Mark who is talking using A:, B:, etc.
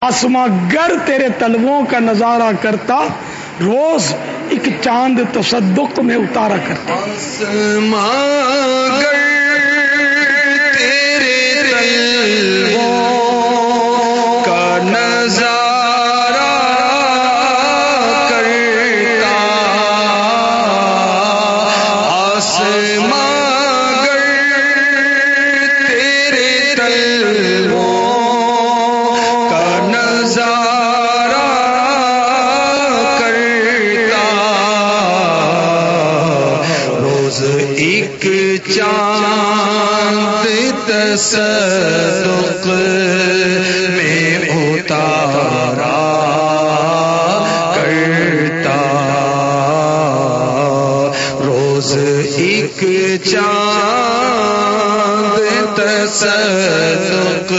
A: آسماں گر تیرے تلووں کا نظارہ کرتا، روز ایک چاند تصدق میں اتارا کرتا۔
B: آسماں گر تیرے تلووں کا نظارہ کرتا۔ آسماں گر تیرے تلووں نظارہ کرتا۔ روز ایک چاند تصدق میں اتارا کرتا۔ روز ایک چاند تصدق